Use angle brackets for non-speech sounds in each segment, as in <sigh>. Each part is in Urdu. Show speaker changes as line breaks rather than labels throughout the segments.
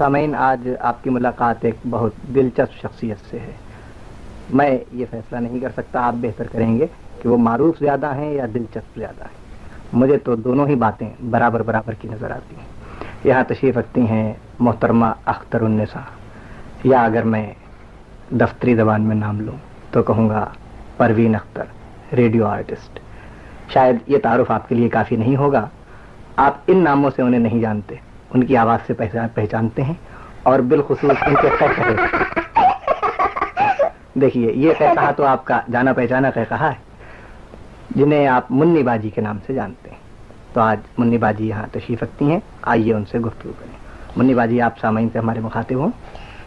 سامعین، آج آپ کی ملاقات ایک بہت دلچسپ شخصیت سے ہے۔ میں یہ فیصلہ نہیں کر سکتا آپ بہتر کریں گے کہ وہ معروف زیادہ ہیں یا دلچسپ زیادہ ہیں۔ مجھے تو دونوں ہی باتیں برابر برابر کی نظر آتی ہیں۔ یہاں تشریف رکھتی ہیں محترمہ اختر النساء۔ یا اگر میں دفتری زبان میں نام لوں تو کہوں گا پروین اختر، ریڈیو آرٹسٹ۔ شاید یہ تعارف آپ کے لیے کافی نہیں ہوگا۔ آپ ان ناموں سے انہیں نہیں جانتے۔ ان کی آواز سے پہچانتے ہیں اور بالخصوص ان کے قہقہے دیکھیے یہ کہا تو آپ کا جانا پہچانا کہا ہے جنہیں آپ منی باجی کے نام سے جانتے ہیں۔ تو آج منی باجی یہاں تشریف رکھتی ہیں آئیے ان سے گفتگو کریں۔ منی باجی آپ سامعین سے ہمارے مخاطب ہوں۔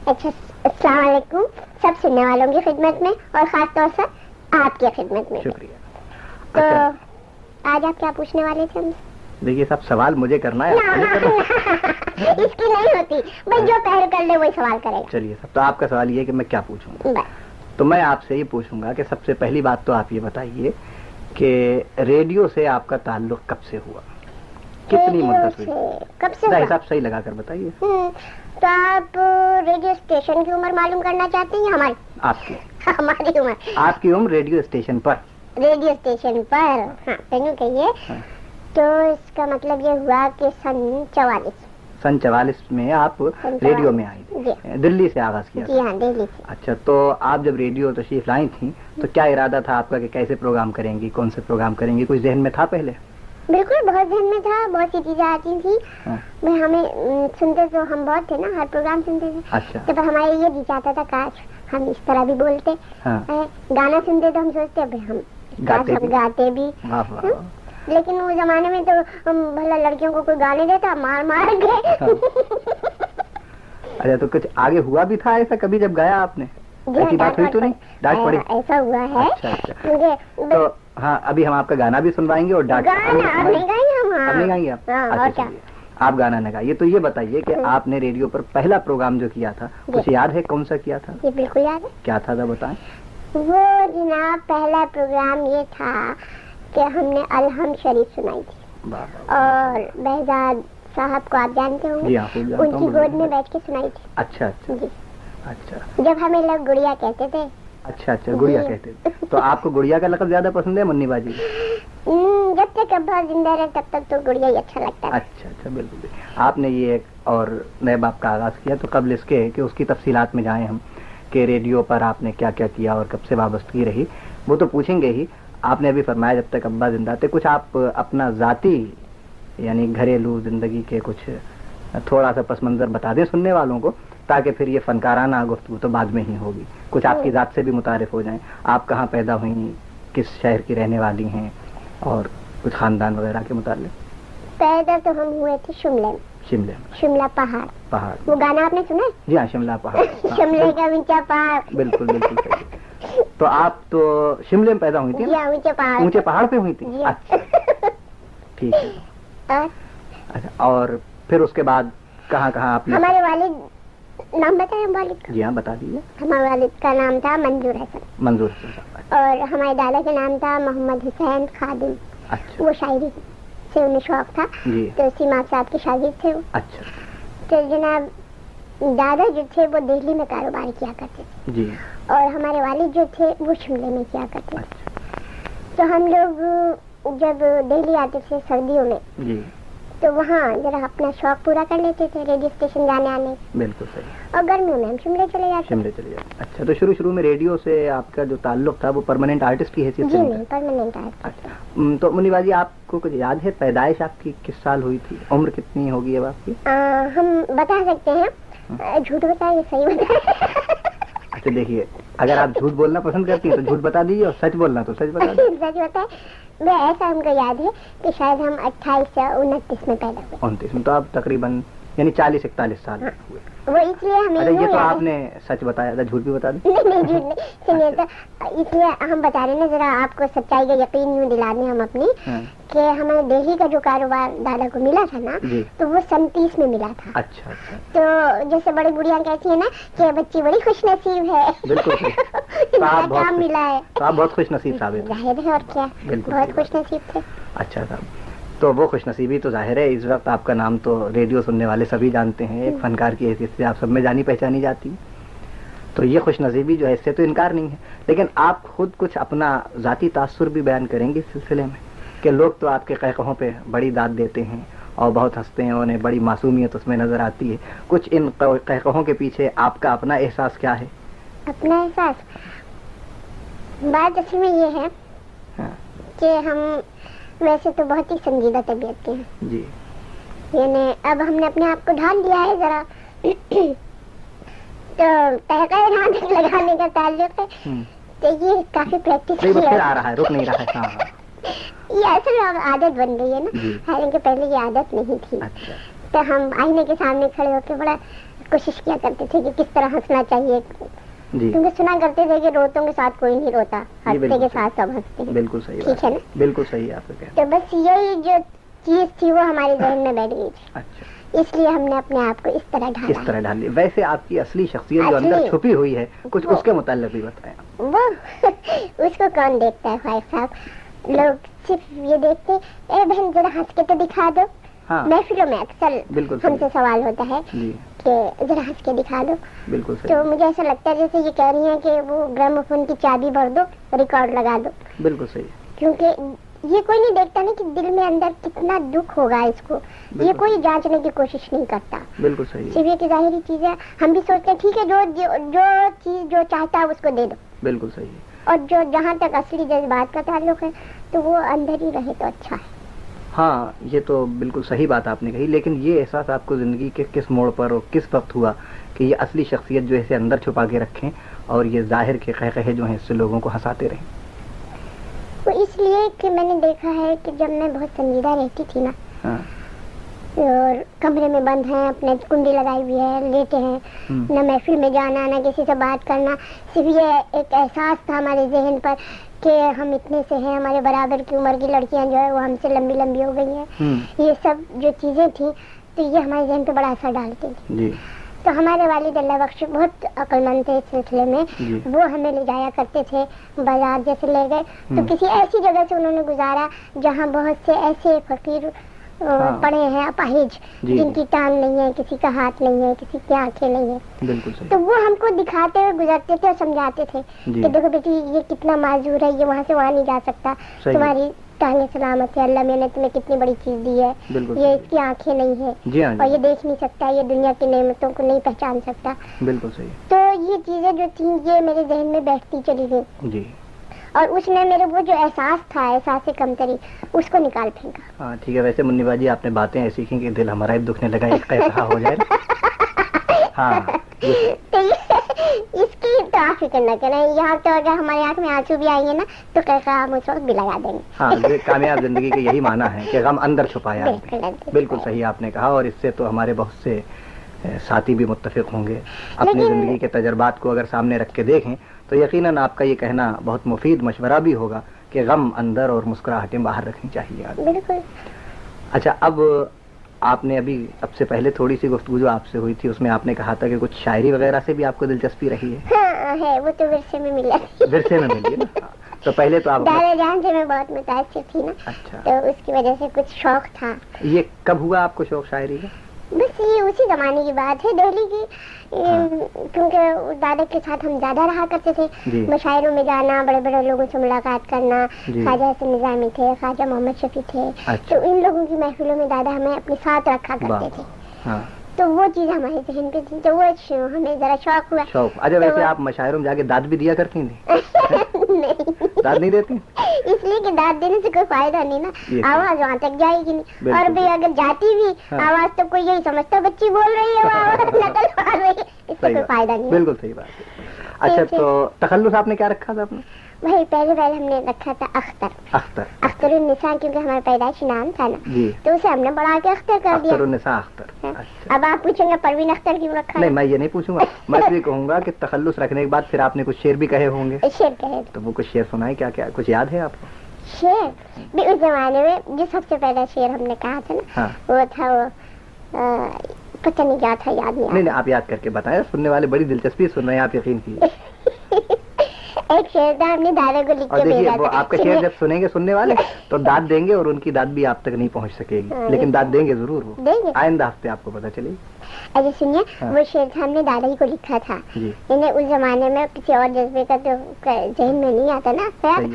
اچھا السلام علیکم۔ سب سننے والوں کی خدمت میں اور خاص طور سے آپ کی خدمت میں۔
شکریہ۔
تو
اچھا۔
آج آپ کیا پوچھنے والے تھے ہم؟
دیکھیے سب سوال مجھے کرنا ہے۔ <laughs>
اس کی نہیں ہوتی بھائی جو پہل کر لے وہی سوال کرے
چلیے سب تو آپ کا سوال یہ ہے کہ میں کیا پوچھوں
گا؟
تو میں آپ سے یہ پوچھوں گا کہ سب سے پہلی بات تو آپ یہ بتائیے کہ ریڈیو سے آپ کا تعلق کب سے ہوا؟ کتنی مدت ہوئی
کب سے
صحیح لگا کر بتائیے۔
تو آپ ریڈیو اسٹیشن کی عمر معلوم کرنا چاہتے ہیں ہماری؟
آپ کی۔ <laughs>
ہماری عمر۔
آپ کی عمر ریڈیو اسٹیشن پر۔
ریڈیو اسٹیشن پر ہاں کہیے
ہاں۔
تو اس کا مطلب یہ ہوا کہ سن چوالیس۔
سن چوالیس میں آپ ریڈیو میں آئی
جی۔
دلی سے آغاز کیا
جی ہاں سے۔
اچھا تو آپ جب ریڈیو تشریف لائی تھیں تو کیا ارادہ تھا آپ کا کہ کیسے پروگرام کریں گی کون سے پروگرام کریں گی؟ کچھ ذہن میں تھا پہلے؟
بالکل بہت ذہن میں تھا بہت سی چیزیں آتی تھی
ہاں۔
میں ہمیں سنتے تو ہم بہت تھے نا ہر پروگرام سنتے تھے۔
اچھا۔
تو ہمارے یہ جی چاہتا تھا کاش ہم اس طرح بھی بولتے۔
ہاں۔
گانا سنتے تو ہم سوچتے ہم
گاتے بھی۔
ہاں۔ لیکن وہ زمانے میں تو بھلا لڑکیوں کو کوئی گانے دیتا مار مار کے۔
اچھا تو کچھ آگے ہوا بھی تھا ایسا کبھی جب گایا آپ نے؟
جی ہاں،
ایسی بات ہوئی تو نہیں؟ ڈانٹ پڑی؟
ہاں، ایسا ہوا ہے۔
اچھا اچھا۔ تو ہاں ابھی ہم آپ کا گانا بھی سنوائیں گے اور ڈانٹ
نہیں گائیں ہم
اب نہیں گائیں گے آپ؟
ہاں،
اچھا آپ گانا نہ گائیے۔ تو یہ بتائیے کہ۔ آپ نے ریڈیو پر پہلا پروگرام جو کیا تھا
جی۔
کچھ یاد ہے کون سا کیا تھا؟
یہ بالکل یاد ہے۔
کیا تھا بتائیں؟
وہ جناب پہلا پروگرام یہ تھا کہ ہم نے الحم شریف سنائی تھی۔ اور بہزاد صاحب کو آپ جانتے ہوں
جی
گے
جانتا
ان کی گود میں بیٹھ کے سنائی تھی۔
اچھا اچھا۔
جی۔
اچھا۔
جب ہمیں لوگ گڑیا کہتے تھے۔
اچھا اچھا گڑیا
جی۔
کہتے تھے۔ تو آپ کو گڑیا کا لقب زیادہ پسند ہے منی باجی؟
جب تک ابا زندہ رہے تب تک تو گڑیا ہی اچھا لگتا ہے۔
اچھا اچھا بالکل۔ آپ نے یہ ایک اور نئے باپ کا آغاز کیا تو قبل اس کے کہ اس کی تفصیلات میں جائیں ہم کہ ریڈیو پر آپ نے کیا کیا کیا اور کب سے وابستگی رہی وہ تو پوچھیں گے ہی۔ آپ نے ابھی فرمایا جب تک ابا زندہ تھے کچھ آپ اپنا ذاتی یعنی گھریلو زندگی کے کچھ تھوڑا سا پس منظر بتا دیں سننے والوں کو تاکہ پھر یہ فنکارانہ گفتگو تو بعد میں ہی ہوگی۔ کچھ آپ کی ذات سے بھی متعارف ہو جائیں۔ آپ کہاں پیدا ہوئیں کس شہر کی رہنے والی ہیں اور کچھ خاندان وغیرہ کے متعلق؟
پیدا تو ہم ہوئے تھے شملے میں۔
شملے میں۔
شملہ پہاڑ۔
پہاڑ۔
وہ گانا آپ نے سنا ہے؟
جی ہاں شملہ پہاڑ۔ <laughs>
شملے کا اونچا پہاڑ۔
بالکل بالکل تو آپ تو شملے میں پیدا ہوئی تھی
جی اونچے پہاڑ
پہ ہوئی تھی
جی۔
اچھا۔ ٹھیک ہے۔
اور؟
اچھا اور پھر اس کے بعد کہاں کہاں آپ نے
ہمارے والد نام بتائیں والد
جی ہاں بتا دیجیے۔
ہمارے والد کا نام تھا منظور حسن۔
منظور صاحب
اور ہمارے دادا کا نام تھا محمد حسین خادم۔
اچھا۔
وہ شاعری سے انہیں شوق تھا۔
جی۔
تو سیما صاحب کے شاگرد تھے وہ۔
اچھا۔
تو جناب دادا جو تھے وہ دہلی میں کاروبار کیا کرتے تھے۔
جی۔
اور ہمارے والد جو تھے وہ شملے میں کیا کرتے تھے۔
اچھا
تو ہم لوگ جب دہلی آتے تھے سردیوں میں
جی۔
تو وہاں ذرا اپنا شوق پورا کر لیتے تھے ریڈیو اسٹیشن جانے آنے۔
بالکل صحیح۔
اور گرمیوں میں ہم شملے چلے جاتے۔
شملے چلیے جائیں اچھا تو شروع شروع میں ریڈیو سے آپ کا جو تعلق تھا وہ پرماننٹ آرٹسٹ کی حیثیت
جی
سے
نہیں
نکلا؟
پرماننٹ آئے
اچھا۔ م، تو منی باجی آپ کو کچھ یاد ہے پیدائش آپ کی کس سال ہوئی تھی؟ عمر کتنی ہوگی اب آپ کی؟
ہم بتا سکتے ہیں۔ آ، جھوٹ بتائیے صحیح بتائیے۔ <laughs>
اچھا دیکھیے اگر آپ جھوٹ بولنا پسند کرتی ہیں تو جھوٹ بتا دیجیے اور سچ بولنا تو سچ بتا دیجیے <laughs>
سچ وہ ایسا ہم کو یاد ہے کہ شاید ہم اٹھائیس یا انتیس میں پیدا ہوئے۔
انتیس میں تو آپ تقریباً یعنی چالیس اکتالیس سال ہوئے۔
وہ اس لیے ہمیں
اچھا یہ تو آپ نے سچ بتایا تھا جھوٹ بھی بتا دیں۔
نہیں نہیں جھوٹ نہیں۔ سنیے تو اس لیے ہم بتا رہے ہیں ذرا آپ کو سچائی کا یقین یوں دلا دیں ہم اپنی
ہاں،
کہ ہمیں دہلی کا جو کاروبار دادا کو ملا تھا نا
جی۔
تو وہ سنتیس میں ملا تھا۔
اچھا اچھا۔
تو جیسے بڑی بڑھیاں کہتی ہیں نا کہ بچی بڑی خوش نصیب ہے۔
بالکل۔ <laughs>
کام ملا ہے۔
تو آپ بہت خوش نصیب
ظاہر ہے اور کیا؟ بہت خوش نصیب تھے۔
اچھا صاحب۔ تو وہ خوش نصیبی تو ظاہر ہے اس وقت آپ کا نام تو ریڈیو سننے والے سبھی جانتے ہیں ایک فنکار کی حیثیت سے آپ سب میں جانی پہچانی جاتی۔ ہے تو یہ خوش نصیبی جو ہے اس سے تو انکار نہیں ہے۔ لیکن آپ خود کچھ اپنا ذاتی تاثر بھی بیان کریں گے اس سلسلے میں کہ لوگ تو آپ کے قہقہوں پہ بڑی داد دیتے ہیں اور بہت ہنستے ہیں انہیں بڑی معصومیت اس میں نظر آتی ہے۔ کچھ ان قہقہوں کے پیچھے آپ کا اپنا احساس کیا ہے؟
اپنا احساس؟ بات اصل میں یہ ہے
ہاں۔
کہ ہم ویسے تو بہت ہی سنجیدہ طبیعت کے ہیں۔
جی۔
یعنی اب ہم نے اپنے آپ کو ڈھال دیا ہے ذرا۔ تو تحقہ یہاں تک لگانے کا تعلق ہے۔ تو یہ کافی پریکٹس
آ رہا ہے رک نہیں رہا ہے۔ ہاں۔ ہاں <laughs>
یہ اصل عادت بن گئی ہے نا۔
جی۔
حالانکہ پہلے یہ عادت نہیں تھی۔
اچھا۔
تو ہم آئینے کے سامنے کھڑے ہو کے بڑا کوشش کیا کرتے تھے کہ کس طرح ہنسنا چاہیے۔ کیونکہ سنا کرتے تھے کہ روتوں کے ساتھ کوئی نہیں روتا
جی،
ہنستے کے۔ ساتھ سب ہنستے
بالکل صحیح
ٹھیک ہے نا؟
بالکل صحیح آپ کہنا۔
تو بس یہی جو چیز تھی وہ ہمارے ذہن میں بیٹھ گئی تھی۔
اچھا۔
اس لیے ہم نے اپنے آپ کو اس طرح
اس
ڈھالا
طرح ڈال لی ویسے آپ کی اصلی شخصیت جو اندر؟ چھپی ہوئی ہے کچھ اس کے متعلق بھی بتائیں۔
وہ <laughs> اس کو کون دیکھتا ہے خواہش صاحب؟ لوگ صرف یہ دیکھتے اے بہن ذرا ہنس کے تو دکھا دو۔
ہاں۔
محفلوں میں اکثر ہم سے سوال ہوتا ہے۔
جی۔
کہ ذرا ہنس کے دکھا دو۔
بالکل
تو مجھے ایسا لگتا ہے جیسے یہ کہہ رہی ہیں کہ وہ گرام فون کی چابی بھر دو ریکارڈ لگا دو۔
بالکل صحیح۔
کیونکہ یہ کوئی نہیں دیکھتا نا کہ دل میں اندر کتنا دکھ ہوگا اس کو۔ یہ۔ کوئی جانچنے کی کوشش نہیں کرتا۔
بالکل صحیح۔
صرف یہ کہ ظاہری چیز ہے ہم بھی سوچتے ہیں ٹھیک ہے جو جو- جو چیز جو چاہتا ہے اس کو دے دو۔
بالکل صحیح۔
اور جو جہاں تک اصلی جذبات کا تعلق ہے تو وہ اندر ہی رہے تو اچھا ہے۔
ہاں یہ تو بالکل صحیح بات آپ نے کہی لیکن یہ احساس آپ کو زندگی کے کس موڑ پر اور کس وقت ہوا کہ یہ اصلی شخصیت جو ہے اسے اندر چھپا کے رکھیں اور یہ ظاہر کے قہقہے جو ہیں اس سے لوگوں کو ہنساتے رہیں؟
وہ اس لیے کہ میں نے دیکھا ہے کہ جب میں بہت سنجیدہ رہتی تھی نا
ہاں۔
اور کمرے میں بند ہیں اپنے کنڈی لگائی ہوئی ہے لیٹے ہیں نہ محفل میں جانا نہ کسی سے بات کرنا صرف یہ ایک احساس تھا ہمارے ذہن پر کہ ہم اتنے سے ہیں ہمارے برابر کی عمر کی لڑکیاں جو ہے وہ ہم سے لمبی لمبی ہو گئی ہیں۔ یہ سب جو چیزیں تھیں تو یہ ہمارے ذہن پہ بڑا اثر ڈالتی تھی
جی۔
تو ہمارے والد اللہ بخش بہت عقل مند تھے اس سلسلے میں۔
جی۔
وہ ہمیں لے جایا کرتے تھے بازار جیسے لے گئے۔ تو۔ کسی ایسی جگہ سے انہوں نے گزارا جہاں بہت سے ایسے فقیر۔ پڑے ہیں اپاہج
جی۔
جن کی ٹانگ نہیں ہے کسی کا ہاتھ نہیں ہے کسی کی آنکھیں نہیں ہے
بالکل
تو وہ ہم کو دکھاتے ہوئے گزرتے تھے اور سمجھاتے تھے
جی۔
کہ دیکھو بیٹی یہ کتنا معذور ہے یہ وہاں سے وہاں نہیں جا سکتا۔ تمہاری ٹانگیں سلامت ہے اللہ میں نے تمہیں کتنی بڑی چیز دی ہے۔ یہ اس کی آنکھیں نہیں ہے
جی ہاں
اور یہ دیکھ نہیں سکتا یہ دنیا کی نعمتوں کو نہیں پہچان سکتا۔
بالکل صحیح۔
تو یہ چیزیں جو تھیں یہ میرے ذہن میں بیٹھتی چلی گئی
جی۔
اور اس نے میرے وہ جو احساس تھا احساس کمتری اس کو نکال پھینکا۔
ہاں ٹھیک ہے ویسے منی باجی آپ نے باتیں ایسی کی کہ دل ہمارا بھی دکھنے لگا ایک کہا ہو جائے۔ ہاں
اس کی تو آپ فکر نہ کریں یہاں تو اگر ہمارے آنکھ میں آنسو بھی آئیں گے نا تو کیسا ہم اس وقت بھی لگا دیں گے۔
ہاں یہ کامیاب زندگی کا یہی معنی ہے کہ غم اندر چھپایا
بالکل
صحیح آپ نے کہا اور اس سے تو ہمارے بہت سے ساتھی بھی متفق ہوں گے۔ اپنی زندگی کے تجربات کو اگر سامنے رکھ کے دیکھیں تو یقیناً آپ کا یہ کہنا بہت مفید مشورہ بھی ہوگا کہ غم اندر اور مسکراہٹیں باہر رکھنی چاہیے
بالکل۔
اچھا اب آپ نے ابھی اب سے پہلے تھوڑی سی گفتگو جو آپ سے ہوئی تھی اس میں آپ نے کہا تھا کہ کچھ شاعری وغیرہ سے بھی آپ کو دلچسپی رہی ہے۔
ہاں وہ تو ورثے میں ملا
ورثے میں ملی نا۔ تو پہلے تو آپ <laughs>
دادا جان سے میں بہت متاثر تھی نا۔
اچھا۔
تو اس کی وجہ سے کچھ شوق تھا۔
یہ کب ہوا آپ کو شوق شاعری کا؟
بس یہ اسی زمانے کی بات ہے۔ دہلی کی۔ کیونکہ دادا کے ساتھ ہم زیادہ رہا کرتے تھے
جی۔
مشاعروں میں جانا بڑے بڑے لوگوں سے ملاقات کرنا
جی۔
خواجہ حسن نظامی تھے خواجہ محمد شفیع تھے۔
اچھا۔
تو ان لوگوں کی محفلوں میں دادا ہمیں اپنے ساتھ رکھا کرتے تھے۔
ہاں۔
تو وہ چیز ہمارے ذہن پہ تھی تو وہ ہمیں ذرا شوق ہوا۔
شوق۔ اچھا ویسے آپ مشاعروں میں جا کے داد بھی دیا کرتی تھی
نہیں <laughs>
داد نہیں دیتی؟
اس لیے کہ داد دینے سے کوئی فائدہ نہیں نا۔ آواز وہاں تک جائے گی نہیں۔ اور بھی اگر جاتی بھی
ہاں۔
آواز تو کوئی یہی سمجھتا بچی بول رہی ہے نقل مار رہی ہے۔ اس سے کوئی فائدہ نہیں
بالکل صحیح بات۔ ہے اچھا تو تخلص آپ نے کیا رکھا تھا اپنا؟
وہی پہلے پہلے ہم نے رکھا تھا اختر۔
اختر
اختر۔ النساء کیونکہ ہمارا پیدائشی نام تھا نا۔
جی۔
تو اسے ہم نے بڑھا کے اختر کر دیا۔
اختر النساء اختر۔
ہاں۔
اچھا۔
اب آپ پوچھیں گے پروین اختر کیوں رکھا
نہیں میں یہ نہیں پوچھوں گا۔ میں یہ <laughs> کہوں گا کہ تخلص رکھنے کے بعد پھر آپ نے کچھ شعر بھی کہے ہوں گے۔
شیر کہے۔
تو وہ کچھ شعر سنائے کیا کیا کچھ یاد ہے آپ کو؟
شیر بھی اس زمانے میں جو سب سے پہلا شیر ہم نے کہا تھا نا
ہاں۔
وہ تھا وہ پتہ نہیں کیا تھا یاد نہیں
نہیں آپ یاد کر کے بتائیں سننے والے بڑی دلچسپی سن رہے ہیں آپ یقین کیجیے۔ <laughs>
ایک شعر تھا ہم نے دادا کو لکھ کے بھیجا
وہ
تھا۔
آپ کا شعر جب سنیں گے سننے والے <laughs> تو داد دیں گے اور ان کی داد بھی آپ تک نہیں پہنچ سکے گی۔
ہاں،
لیکن داد دیں گے ضرور وہ۔ آئندہ ہفتے آپ کو پتا چلے گی۔
اچھا سنیے
ہاں۔
وہ شعر تھا ہم نے دادا جی کو لکھا تھا۔
جی۔
انہیں اس زمانے میں کسی اور جذبے کا تو ذہن میں نہیں آتا نا خیال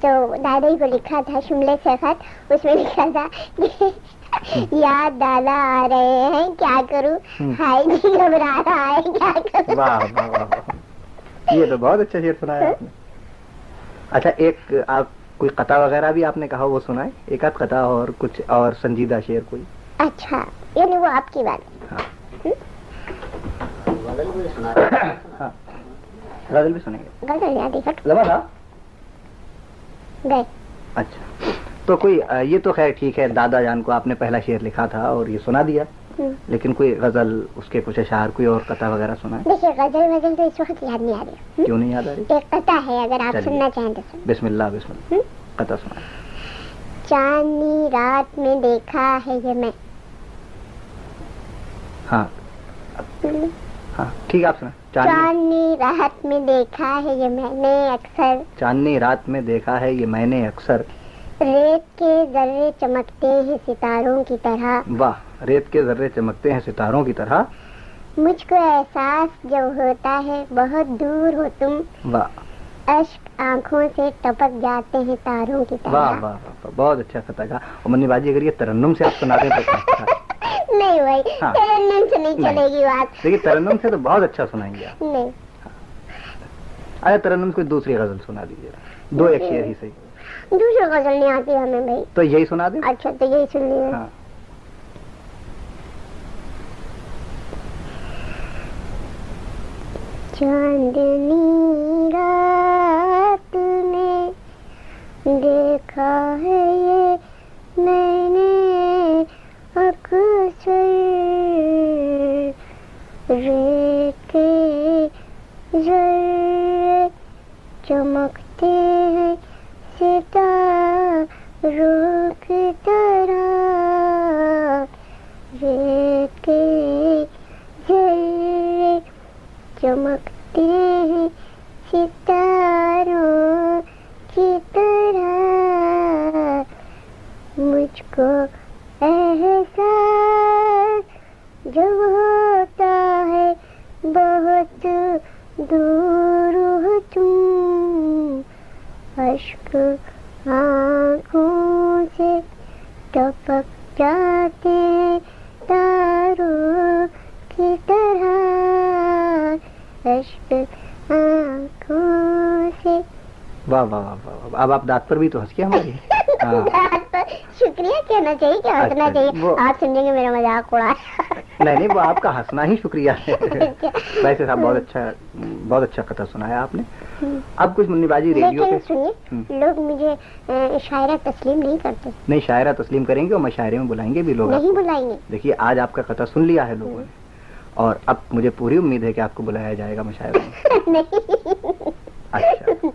تو دادا جی کو لکھا تھا شملے سے خط اس میں لکھا تھا یاد دادا آ رہے ہیں کیا کروں۔ ہائی جی گھبرا رہا ہے کیا کروں؟
واہ واہ یہ تو بہت اچھا شعر سنایا آپ نے۔ اچھا ایک آپ کوئی قطع وغیرہ بھی آپ نے کہا وہ سنائے ایک آدھ قطع اور کچھ اور سنجیدہ شعر کوئی؟
اچھا یعنی وہ آپ کی بات۔
ہاں۔ ہاں۔ غزل بھی سنیں گے۔
غزل یاد ہی گئے
اچھا۔ تو کوئی یہ تو خیر ٹھیک ہے دادا جان کو آپ نے پہلا شعر لکھا تھا اور یہ سنا دیا۔ لیکن کوئی غزل اس کے کچھ اشعار کوئی اور قطع وغیرہ سنا ہے؟
دیکھیے غزل وزل تو اس وقت یاد نہیں آ رہی
کیوں نہیں یاد آ رہی؟
ایک قطع ہے اگر آپ۔ سننا چاہیں تو
بسم اللہ بسم اللہ؟ قطع سنا۔
چاندنی رات میں دیکھا ہے یہ میں۔
ہاں۔ ہاں ٹھیک ہے آپ سنا چاندنی
رات میں دیکھا ہے یہ میں نے اکثر۔
چاندنی رات میں دیکھا ہے یہ میں نے اکثر۔
ریت کے ذرے چمکتے ہیں ستاروں کی طرح۔
واہ ریت کے ذرے چمکتے ہیں ستاروں کی طرح؟
مجھ کو احساس جب ہوتا ہے بہت دور ہو تم۔
واہ۔
اشک آنکھوں سے ٹپک جاتے ہیں تاروں کی
واہ واہ
طرح
واہ واہ، بہت اچھا کہا۔ اور منی باجی اگر یہ ترنم سے آپ سنا دیں تو۔
نہیں بھائی
ہاں۔
ترنم سے نہیں۔ چلے گی بات۔
دیکھیے ترنم سے تو بہت اچھا سنائیں گے آپ۔
نہیں۔
آیا ترنم کوئی دوسری غزل سنا دیجیے۔ دو ایک شعر ہی صحیح۔
دوسری غزل نہیں آتی ہمیں بھائی۔
تو یہی سنا دیں۔
اچھا تو یہی سن لیے
ہاں۔
چاندنی رات میں دیکھا ہے یہ میں نے اکثر ریت کے ذرے چمکتے ہیں ستاروں کی طرح ریت کے ذرے چمکتے ہیں ستاروں کی طرح مجھ کو احساس جب ہوتا ہے بہت دور ہو تم اشک آنکھوں سے ٹپک جاتے ہیں تاروں کی طرح اشک آنکھوں سے
واہ واہ واہ واہ واہ۔ اب آپ دانت پر بھی تو ہنس کے ہماری <laughs> ہاں۔
شکریہ کہنا چاہیے کیا ہنسنا
اچھا،
چاہیے۔ آپ سمجھیں گے میرا مذاق اڑا۔
نہیں نہیں وہ آپ کا ہنسنا ہی شکریہ۔ ہے <laughs> ویسے صاحب بہت اچھا بہت اچھا قطع سنایا آپ نے۔ اب کچھ منی باجی ریڈیو پہ
سنیے۔ لوگ مجھے شاعرہ تسلیم نہیں کرتے۔
نہیں شاعرہ تسلیم کریں گے اور مشاعرے میں بلائیں گے بھی لوگ
نہیں۔ بلائیں گے۔
دیکھیے آج آپ کا قطع سن لیا ہے لوگوں نے۔ اور اب مجھے پوری امید ہے کہ آپ کو بلایا جائے گا مشاعرے میں۔ <laughs> اچھا۔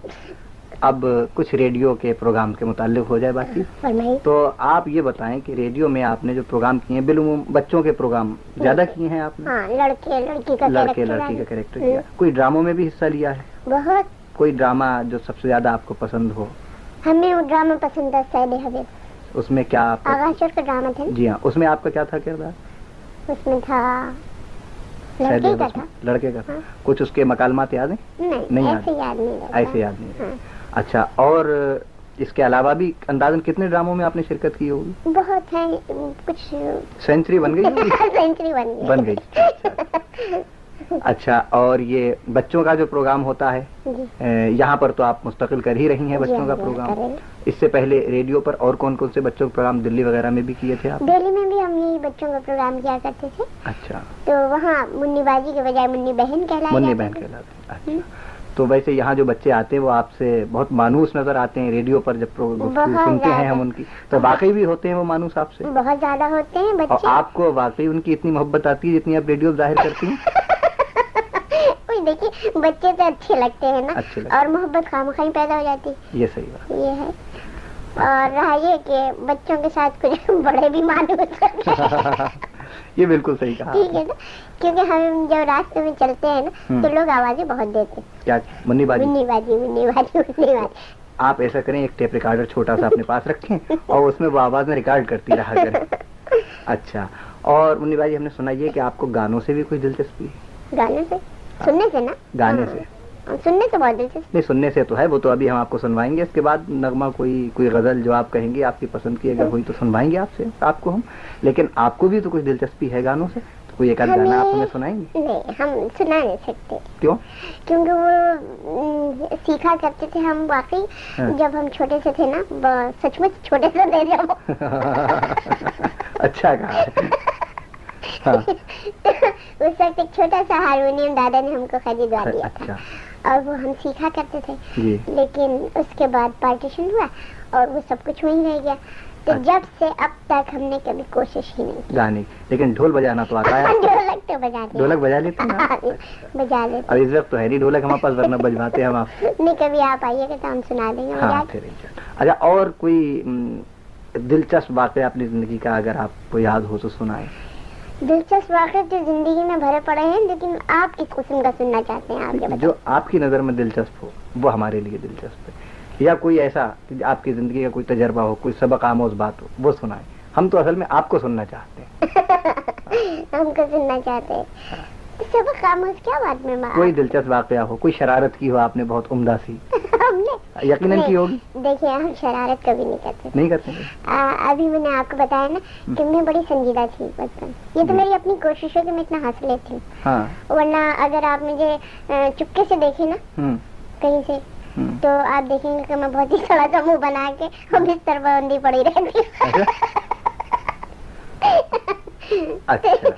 اب کچھ ریڈیو کے پروگرام کے متعلق ہو جائے بات چیت۔ تو آپ یہ بتائیں کہ ریڈیو میں آپ نے جو پروگرام کیے ہیں بالعموم بچوں کے پروگرام زیادہ کیے ہیں آپ نے؟
ہاں لڑکے لڑکی کا
لڑکے
character
لڑکی کا
ہے۔
کریکٹر کیا؟ کوئی ڈراموں میں بھی حصہ لیا ہے؟
بہت۔
کوئی ڈرامہ جو سب سے زیادہ آپ کو پسند ہو؟
ہمیں وہ ڈرامہ پسند سید حبیب۔
اس میں کیا آپ کا
ڈرامہ تھا۔
جی ہاں اس میں آپ کا کیا تھا کردار؟
اس میں تھا لڑکے کا
اس
تھا۔
میں لڑکے کا تھا۔
ہاں۔
کچھ اس کے مکالمات یاد ہیں؟
نہیں ایسے یاد نہیں
ایسے یاد نہیں
ہاں۔
اچھا اور اس کے علاوہ بھی اندازن کتنے ڈراموں میں آپ نے شرکت کی ہوگی؟
بہت ہے کچھ
سینچری بن گئی <laughs>
سینچری بن گئی۔
گئی۔ اچھا۔ اچھا۔ اور یہ بچوں کا جو پروگرام ہوتا ہے
جی۔
یہاں پر تو آپ مستقل کر ہی رہی ہیں بچوں
جی،
کا
جی،
پروگرام۔ اس سے پہلے ریڈیو پر اور کون کون سے بچوں کے پروگرام دلی وغیرہ میں بھی کیے تھے آپ؟
دہلی میں بھی ہم یہی بچوں کا پروگرام کیا کرتے تھے۔
اچھا۔
تو وہاں منی بازی کے بجائے منی بہن کہلائی
منی بہن۔ کہلاتے ہیں اچھا۔ تو ویسے یہاں جو بچے آتے ہیں وہ آپ سے بہت مانوس نظر آتے ہیں ریڈیو پر جب سنتے ہیں۔ ہم ان کی تو واقعی بھی ہوتے ہیں وہ مانوس آپ سے؟
بہت زیادہ ہوتے ہیں
اور
بچے.
آپ کو واقعی ان کی اتنی محبت آتی ہے جتنی آپ ریڈیو ظاہر کرتی ہیں؟ <laughs>
دیکھیے بچے تو اچھے لگتے ہیں نا. اور محبت خام خواہ پیدا ہو جاتی.
یہ صحیح بات.
یہ ہے. اور رہا یہ کہ بچوں کے ساتھ کچھ <laughs> بڑے بھی مانوس۔ <laughs>
یہ بالکل صحیح کہا
ٹھیک ہے نا؟ کیونکہ ہم جب راستے میں چلتے ہیں نا۔ تو لوگ آوازیں بہت دیتے
کیا منی بازی
منی بازی منی بازی منی بازی
آپ ایسا کریں ایک ٹیپ ریکارڈر چھوٹا سا اپنے پاس رکھیں اور اس میں وہ آواز میں ریکارڈ کرتی رہا کریں۔ اچھا۔ اور منی بازی ہم نے سنا یہ کہ آپ کو گانوں سے بھی کوئی دلچسپی ہے؟
گانے سے؟ سننے سے نا؟
گانے
ہاں۔
سے۔
سننے سے بہت دلچسپ۔
نہیں سننے سے تو ہے وہ تو ابھی ہم آپ کو سنوائیں گے۔ اس کے بعد نغمہ کوئی کوئی غزل جو آپ کہیں گے آپ کی پسند کی اگر ہوئی تو سنوائیں گے آپ سے آپ کو ہم۔ لیکن آپ کو بھی تو کچھ دلچسپی ہے گانوں سے تو کوئی ایک آدھ گانا آپ ہمیں سنائیں گے؟
نہیں ہم سنا نہیں سکتے۔
کیوں؟
کیونکہ وہ سیکھا کرتے تھے ہم واقعی۔
ہاں۔
جب ہم چھوٹے سے تھے نا سچ مچ چھوٹے سے تھے جب <laughs>
اچھا کہا۔ ہے ہاں۔ <laughs>
اس وقت ایک چھوٹا سا ہارمونیم دادا نے ہم کو خریدوا دیا تھا۔ اور وہ ہم سیکھا کرتے تھے۔
جی۔
لیکن اس کے بعد پارٹیشن ہوا اور وہ سب کچھ وہیں رہ گیا۔ تو
اچھا۔
جب سے اب تک ہم نے کبھی کوشش ہی نہیں کی۔
گانے لیکن ڈھول بجانا تو آتا ہے۔ کو؟
ڈھولک تو بجا
ڈھولک بجا لیتے ہیں آپ؟
بجا لیتے
اب اس وقت تو ہے نہیں ڈھولک ہمارے پاس ورنہ بجواتے ہیں ہم۔ آپ
نہیں کبھی آپ آئیے گا تو ہم سنا دیں گے۔
ہاں پھر۔ اچھا اور کوئی دلچسپ واقعہ اپنی زندگی کا اگر آپ کو یاد ہو تو سنائیں۔
دلچسپ واقع جو زندگی میں بھرے پڑے ہیں لیکن آپ کس قسم کا سننا چاہتے ہیں آپ
جو آپ کی نظر میں دلچسپ ہو وہ ہمارے لیے دلچسپ ہے۔ یا کوئی ایسا کہ آپ کی زندگی کا کوئی تجربہ ہو کوئی سبق آموز بات ہو وہ سنائیں۔ ہم تو اصل میں آپ کو سننا چاہتے ہیں۔ <laughs>
ہم کو سننا چاہتے ہیں۔ سب خاموش کیا بات میں
کوئی دلچسپ واقعہ ہو کوئی شرارت کی ہو آپ نے بہت عمدہ سی۔ <laughs>
ہم نے
یقیناً کی ہوگی؟
دیکھیے ہم شرارت کبھی نہیں کرتے۔
نہیں کرتے؟
ابھی میں نے آپ کو بتایا نا کہ میں بڑی سنجیدہ تھی بچپن۔ یہ تو
جی۔
میری اپنی کوشش ہے کہ میں اتنا ہنس لیتی ہوں ورنہ اگر آپ مجھے چپکے سے دیکھیں نا کہیں سے تو آپ دیکھیں گے کہ میں بہت ہی تھوڑا سا منہ بنا کے بستر بندی پڑی رہتی۔ <laughs>
اچھا۔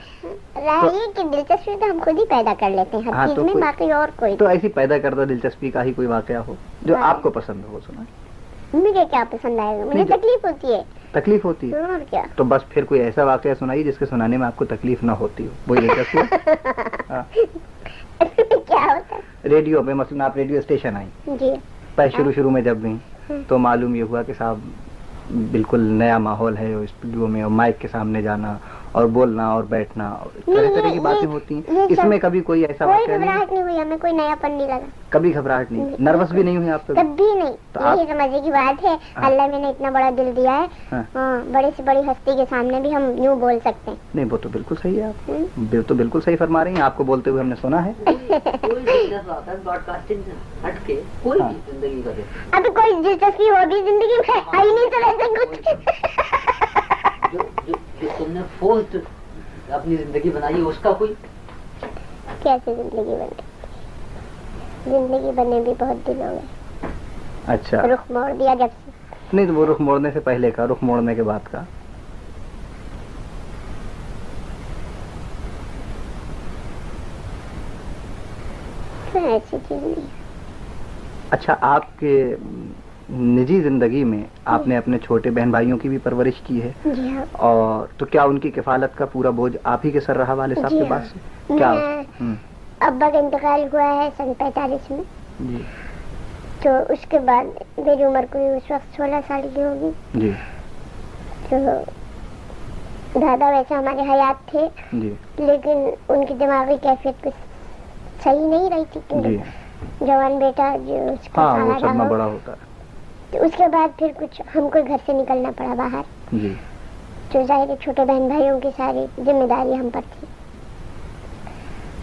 <laughs>
کہ دلچسپی تو ہم خود ہی پیدا کر لیتے ہیں
ہاں،
ہر چیز
تو
میں باقی اور کوئی۔
تو ایسی پیدا کردہ دلچسپی کا ہی کوئی واقعہ ہو جو
ہاں۔
آپ کو پسند ہو سنائیں۔
مجھے کیا پسند آئے گا؟ مجھے تکلیف ہوتی ہے۔
تکلیف ہوتی ہے؟
کیا؟
تو بس پھر کوئی ایسا واقعہ سنائیے جس کے سنانے میں آپ کو تکلیف نہ ہوتی ہو۔ وہی دلچسپ ہو۔ <laughs> ہاں۔
کیا ہوتا ہے؟
ریڈیو پہ مثلاً آپ ریڈیو اسٹیشن آئیں۔
جی۔
شروع شروع میں جب گئیں۔ تو معلوم یہ ہوا کہ صاحب بالکل نیا ماحول ہے اسٹوڈیو میں اور مائک کے سامنے جانا اور بولنا اور بیٹھنا اور طرح طرح کی
یہ-
باتیں
یہ-
ہوتی
یہ
ہیں اس میں کبھی کوئی ایسا
کوئی گھبراہٹ نہیں ہوئی ہمیں کوئی نیا پن نہیں لگا۔
کبھی گھبراہٹ نہیں۔ نروس بھی نہیں ہوئی آپ کبھی؟
کبھی نہیں۔
تو
مزے کی بات ہے
ہاں۔
اللہ میں نے اتنا بڑا دل دیا ہے۔
ہاں۔
ہاں بڑے سے بڑی ہستی کے سامنے بھی ہم یوں بول سکتے ہیں۔
نہیں وہ تو بالکل صحیح ہے آپ۔ تو بالکل صحیح فرما رہی ہیں۔ آپ کو بولتے ہوئے ہم نے سنا ہے۔
کوئی دلچسپ آتا ہے براڈ کاسٹنگ سے ہٹ کے کوئی۔ بھی زندگی کا دیکھیں
ابھی کوئی دلچسپی ہوگی زندگی میں ہے ہی نہیں تو ایسا کچھ
جو جو جو تم نے فورسڈ اپنی زندگی بنائی اس کا کوئی؟
کیسے زندگی بن گئی زندگی بنے بھی بہت دن ہو گئے
اچھا۔
رخ موڑ دیا جب سے۔
نہیں تو وہ رخ موڑنے سے پہلے کا رخ موڑنے کے بعد کا۔
ایسی چیز نہیں۔
اچھا آپ کے نجی زندگی میں آپ نے اپنے چھوٹے بہن بھائیوں کی بھی پرورش کی ہے۔
جی ہاں۔
اور تو کیا ان کی کفالت کا پورا بوجھ آپ ہی کے سر رہا والد صاحب
جی
کے
ہاں۔
پاس؟ کیا؟
ابا کا انتقال ہوا ہے سن پینتالیس میں۔
جی۔
تو اس کے بعد میری عمر کوئی اس وقت سولہ سال کی ہوگی۔
جی۔
تو دادا ویسے ہمارے حیات تھے۔
جی۔
لیکن ان کی دماغی کیفیت کچھ صحیح نہیں رہی تھی۔
جی۔
کیونکہ جوان بیٹا جو اس کا
ہاں بڑا ہوتا ہے۔
تو اس کے بعد پھر کچھ ہم کو گھر سے نکلنا پڑا باہر۔
جی۔
تو ظاہر چھوٹے بہن بھائیوں کی ساری ذمہ داری ہم پر تھی۔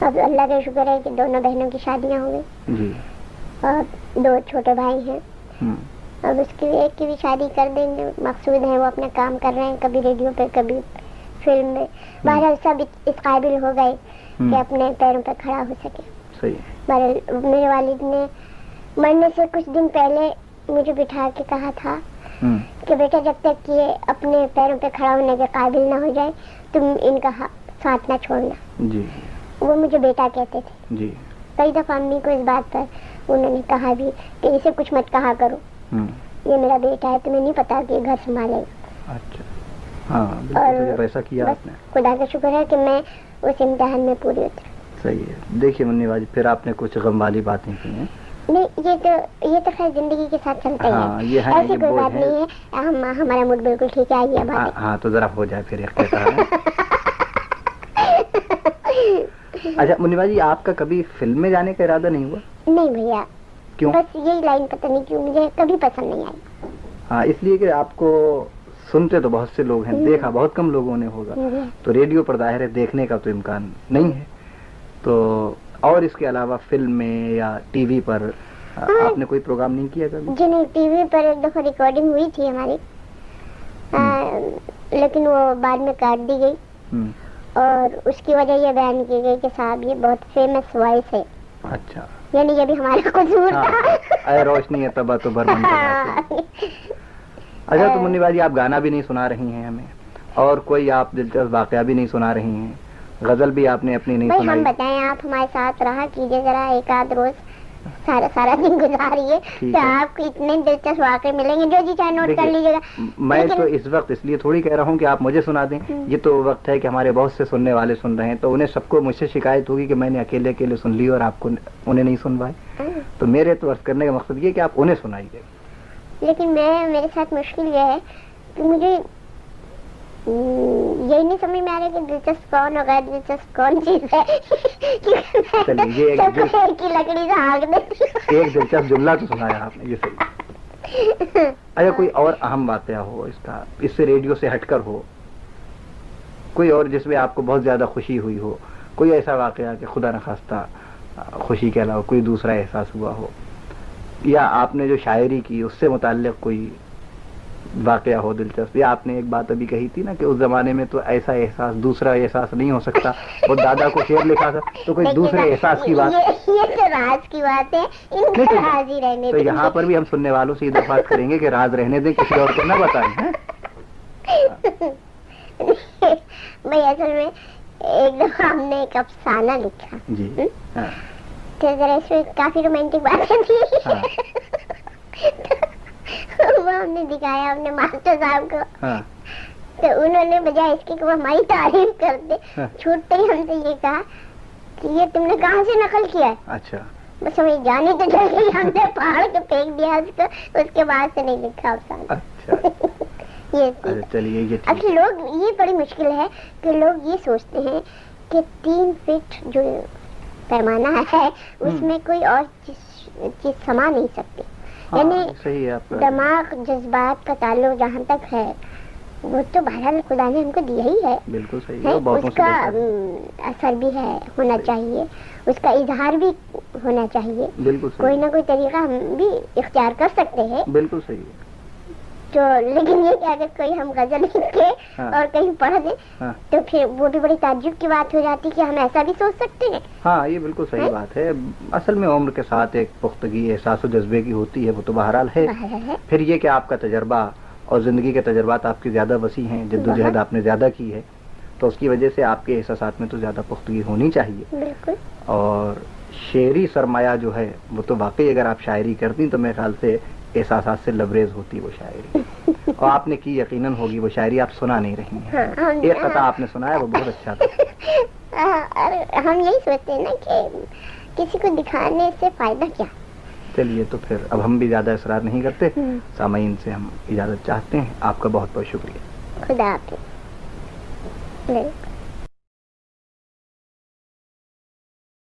اب اللہ کا شکر ہے کہ دونوں بہنوں کی شادیاں ہو گئی
جی۔
اور دو چھوٹے بھائی ہیں۔
ہوں،
اب اس کی ایک کی بھی شادی کر دیں گے۔ مقصود ہے وہ اپنا کام کر رہے ہیں کبھی ریڈیو پہ کبھی فلم میں۔ بہرحال سب اس قابل ہو گئے
ہوں،
کہ اپنے پیروں پہ کھڑا ہو سکے۔ بہرحال میرے والد نے مرنے سے کچھ دن پہلے مجھے بٹھا کے کہا تھا کہ بیٹا جب تک یہ اپنے پیروں پہ کھڑا ہونے کے قابل نہ ہو جائے تم ان کا ساتھ نہ چھوڑنا۔
جی۔
وہ مجھے بیٹا کہتے تھے۔
جی۔
کئی دفعہ امی کو اس بات پر انہوں نے کہا بھی کہ اسے کچھ مت کہا کرو۔ یہ میرا بیٹا ہے تمہیں نہیں پتا کہ گھر سنبھالے۔ گا
اچھا۔ ہاں بالکل
اور
صحیح، ایسا کیا آپ
بس
نے؟
خدا کا شکر ہے کہ میں اس امتحان میں پوری اتری
صحیح ہے۔ دیکھیے منی باجی پھر آپ نے کچھ غم والی باتیں کی ہیں۔
نہیں یہ تو یہ تو خیر زندگی کے ساتھ چلتا ہی
ہاں،
ہے
ہے
ایسی کوئی بات۔ نہیں ہے۔ ہم ہمارا موڈ بالکل ٹھیک ہے آئیے
ہاں ہاں تو ذرا ہو جائے پھر <laughs> اچھا منیبا جی آپ کا کبھی فلم میں جانے کا ارادہ نہیں ہوا؟
نہیں بھیا۔
کیوں؟
بس یہی لائن پتہ نہیں کیوں مجھے کبھی پسند نہیں آئی۔
ہاں اس لیے کہ آپ کو سنتے تو بہت سے لوگ ہیں۔ دیکھا بہت کم لوگوں نے ہوگا۔ تو ریڈیو پر ظاہر ہے دیکھنے کا تو امکان نہیں ہے۔ تو اور اس کے علاوہ فلم میں یا ٹی وی پر آ، آپ نے کوئی پروگرام نہیں کیا کبھی؟
جی نہیں ٹی وی پر ایک دفعہ ریکارڈنگ ہوئی تھی ہماری۔ لیکن وہ بعد میں کاٹ دی گئی۔ اور اس کی وجہ یہ بیان کی گئی کہ صاحب یہ بہت فیمس وائس ہے۔
اچھا۔
یعنی یہ بھی ہمارا قصور
ہاں۔
تھا
اے روشنی ہے تبا تو بھر من
ہاں۔
اچھا تو منی جی آپ گانا بھی نہیں سنا رہی ہیں ہمیں۔ اور کوئی آپ دلچسپ واقعہ بھی نہیں سنا رہی ہیں۔ غزل بھی آپ نے اپنی نہیں
بھائی ہم
سنائی
بتائیں آپ ہمارے ساتھ رہا کیجیے ذرا ایک آدھ روز سارا سارا دن گزاریے تو
ہے۔
آپ کو اتنے دلچسپ واقع ملیں گے جو جی چاہے نوٹ کر لیجیے گا
میں تو اس وقت اس لیے تھوڑی کہہ رہا ہوں کہ آپ مجھے سنا دیں۔ یہ تو وقت ہے کہ ہمارے بہت سے سننے والے سن رہے ہیں تو انہیں سب کو مجھ سے شکایت ہوگی کہ میں نے اکیلے اکیلے سن لی اور آپ کو انہیں نہیں سنوائے
ہاں۔
تو میرے تو عرض کرنے کا مقصد یہ کہ آپ انہیں سنائیے
لیکن میں میرے ساتھ مشکل یہ ہے کہ مجھے یہی نہیں سمجھ میں آ رہا کہ دلچسپ کون اور غیر دلچسپ کون چیز ہے؟
ایک دلچسپ جملہ تو سنایا آپ نے یہ صحیح۔ اچھا کوئی اور اہم واقعہ ہو اس کا اس سے ریڈیو سے ہٹ کر ہو۔ کوئی اور جس میں آپ کو بہت زیادہ خوشی ہوئی ہو۔ کوئی ایسا واقعہ کہ خدا نخواستہ خوشی کے علاوہ کوئی دوسرا احساس ہوا ہو۔ یا آپ نے جو شاعری کی اس سے متعلق کوئی واقعہ ہو دلچسپ آپ نے ایک بات ابھی کہی تھی نا کہ اس زمانے میں تو ایسا احساس دوسرا احساس نہیں ہو سکتا۔ وہ دادا کو شعر لکھا تھا تو کوئی دوسرے احساس کی بات۔
تو راز کی بات ہے۔
یہاں پر بھی ہم سننے والوں سے یہ درخواست کریں گے کہ راز رہنے دیں کسی اور کو نہ بتائیں <laughs>
بھائی اصل میں ایک دفعہ ہم نے ایک افسانہ لکھا۔
جی ہاں۔
تو ذرا اس میں کافی رومانٹک باتیں تھی
ہاں۔ <laughs>
وہ ہم نے دکھایا اپنے ماسٹر صاحب کو۔
ہاں۔
تو انہوں نے بجائے اس کی کہ وہ ہماری تعریف کرتے
ہاں۔
چھوٹتے ہی ہم سے یہ کہا کہ یہ تم نے کہاں سے نقل کیا ہے؟
اچھا۔
بس ہمیں جانے تو چل ہم نے پہاڑ کو پھینک دیا اس کو اس کے بعد سے نہیں لکھا افسانہ
اچھا۔ <laughs>
یہ
چلیے
لوگ یہ بڑی مشکل ہے کہ لوگ یہ سوچتے ہیں کہ تین فٹ جو پیمانہ ہے اس
ہم۔
میں کوئی اور چیز سما نہیں سکتی۔
ہاں
یعنی
آپ کا۔
دماغ جذبات کا تعلق جہاں تک ہے وہ تو بہرحال خدا نے ہم کو دیا ہی ہے۔
بالکل صحیح
ہے اس کا اثر بھی ہے ہونا چاہیے۔ اس کا اظہار بھی ہونا چاہیے۔
بالکل
کوئی نہ کوئی طریقہ ہم بھی اختیار کر سکتے ہیں۔
بالکل صحیح۔ ہے
تو لیکن یہ کہ اگر کوئی ہم غزل لکھ کے
ہاں۔
اور کہیں پڑھ دیں
ہاں۔
تو پھر وہ بھی بڑی تعجب کی بات ہو جاتی کہ ہم ایسا بھی سوچ سکتے ہیں۔
ہاں یہ بالکل صحیح؟ بات ہے۔ اصل میں عمر کے ساتھ ایک پختگی احساس و جذبے کی ہوتی ہے وہ تو بہرحال ہے۔ پھر یہ کہ آپ کا تجربہ اور زندگی کے تجربات آپ کے زیادہ وسیع ہیں جدوجہد
بہت۔
آپ نے زیادہ کی ہے تو اس کی وجہ سے آپ کے احساسات میں تو زیادہ پختگی ہونی چاہیے۔
بالکل۔
اور شعری سرمایہ جو ہے وہ تو واقعی اگر آپ شاعری کرتی تو میرے خیال سے احساسات سے لبریز ہوتی وہ شاعری۔ اور آپ نے کی یقیناً ہوگی وہ شاعری آپ سنا نہیں رہی ہیں۔
ہاں ہم
ایک قطع آپ نے سنایا وہ بہت اچھا تھا۔
ہاں، اور ہم یہی سوچتے ہیں نا کہ کسی کو دکھانے سے فائدہ کیا؟
چلیے تو پھر اب ہم بھی زیادہ اصرار نہیں کرتے۔ سامعین سے ہم اجازت چاہتے ہیں۔ آپ کا بہت بہت شکریہ۔
خدا حافظ۔